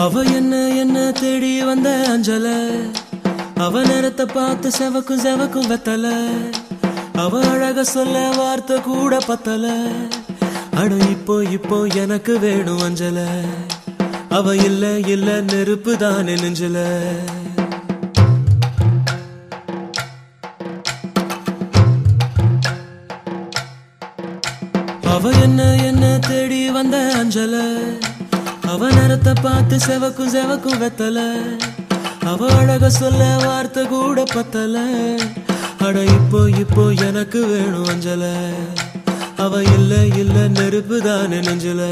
அவ என்ன என்ன தேடி வந்த அஞ்சல? அவ நேரத்தை பார்த்து செவக்கும் செவக்கும் வெத்தல. அவ அழக சொல்ல வார்த்தை கூட பத்தல. அட இப்போ இப்போ எனக்கு வேணும் அஞ்சல. அவ இல்ல இல்ல நெருப்பு தான் நெஞ்சல. அவ என்ன என்ன தேடி வந்த அஞ்சல? அவ நேரத்தை பார்த்து செவக்கும் செவக்கும் வெத்தல. அவ அழக சொல்ல வார்த்தை கூட பத்தல. அட இப்போ இப்போ எனக்கு வேணும் அஞ்சல. அவ இல்ல இல்ல நெருப்பு தானே நெஞ்சல.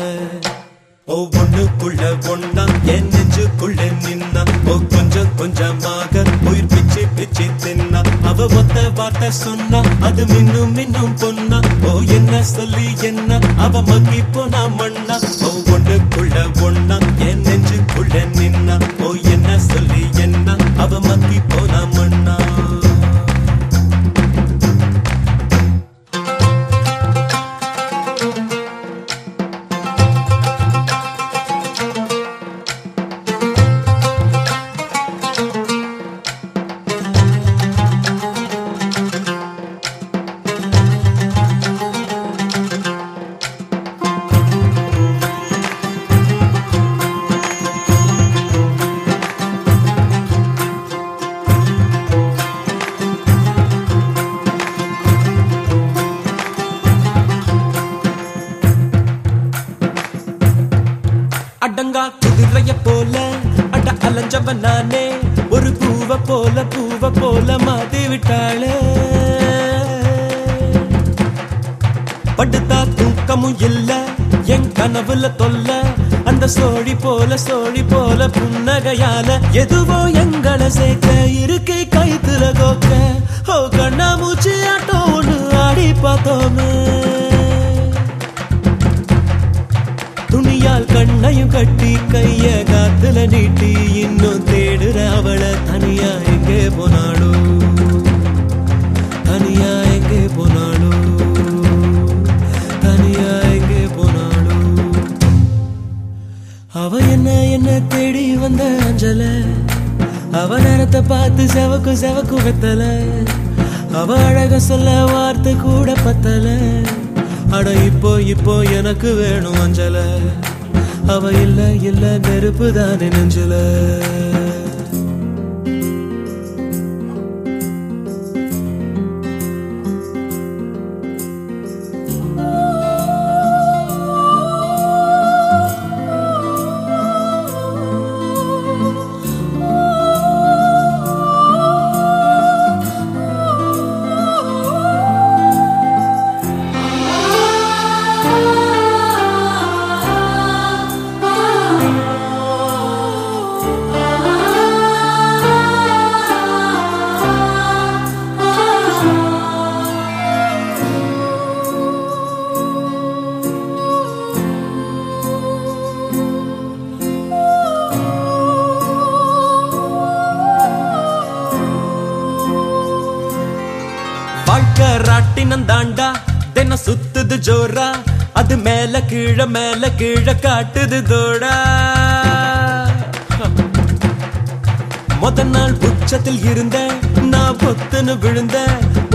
ஒவ்வொன்னுக்குள்ள ஒன்னா என் நெஞ்சுக்குள்ள நின்னா ஓ கொஞ்சம் கொஞ்சமாக உயிர் பிச்சு பிச்சு தின்னா அவ ஒத்த வார்த்தை சொன்னா அது மின்னும் மின்னும் பொன்னா. ஓ என்ன சொல்லி என்ன? அவ மக்கி போனா மண்ணா ஒவ்வொன்னுக்குள்ள போல அட அலைஞ்சவன் நானே ஒரு பூவ போல பூவ போல மாத்தி விட்டாளே. படுத்தா தூக்கமும் இல்ல என் கனவுல தொல்ல. அந்த சோழி போல சோழி போல புன்னகையால. எதுவோ எங்களை சேர்க்க இருக்கை கைத்துல கோக்க. ஓ கண்ணா மூச்சு ஆட்டோன்னு ஆடி பார்த்தோமே. கண்ணையும் கட்டி கைய காத்துல நீட்டி இன்னும் தேடுற அவளை தனியா எங்கே போனாளோ? தனியா எங்கே போனாளோ? தனியா எங்கே போனாளோ? அவ என்ன என்ன தேடி வந்த அஞ்சல? அவ நேரத்தை பார்த்து செவக்கு செவக்கு வெத்தல. அவ அழக சொல்ல வார்த்தை கூட பத்தல. அட இப்போ இப்போ எனக்கு வேணும் அஞ்சலை. அவ இல்ல இல்ல நெருப்பு தானே நெஞ்சல? ராட்டினம் தாண்டா. தினம் சுத்துது ஜோரா. அது மேல கீழ மேல கீழ காட்டுது தோடா. முத நாள் உச்சத்தில் இருந்த நான் பொத்துன்னு விழுந்த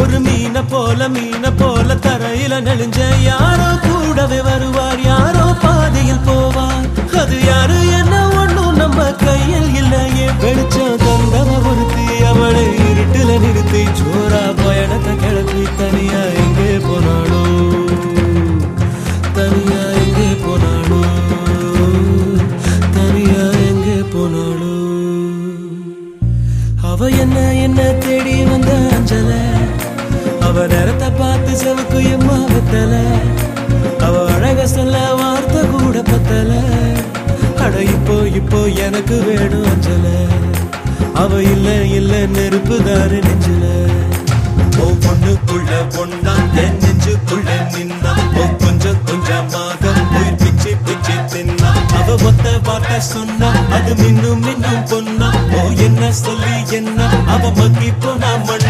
ஒரு மீன போல மீன போல தரையில நெளிஞ்ச யாரோ கூடவே வருவார் யாரோ பாதையில் போவார். அது யாரு என்ன ஒண்ணும் நம்ம கையில் இல்லையே. வெளிச்சம் தந்தவ ஒருத்தி அவளை இருட்டுல நிறுத்தி. ஜோரா பயணத்தை தனியா எங்கே போனாளோ? தனியா எங்கே போனாளோ? தனியா எங்கே போனாளோ? அவ என்ன என்ன தேடி வந்த அஞ்சல? அவ நேரத்தை பார்த்து செவக்கு எம்மா வெத்தல அவ அழக சொல்ல வார்த்தை கூட பத்தல? அட இப்போ இப்போ எனக்கு வேணும் அஞ்சல. அவ இல்ல இல்ல நெருப்புதாரு நெஞ்சல. ஓ பொண்ணுக்குள்ள பொண்ணா என் நெஞ்சுக்குள்ள நின்னா ஓ கொஞ்சம் கொஞ்சமாக உயிர் பிச்சு பிச்சு தின்னா அவ ஒத்த வார்த்தை சொன்னா அது மின்னும் மின்னும் பொன்னா ஓ என்ன சொல்லி என்ன? அவ மக்கி போனா மண்ணா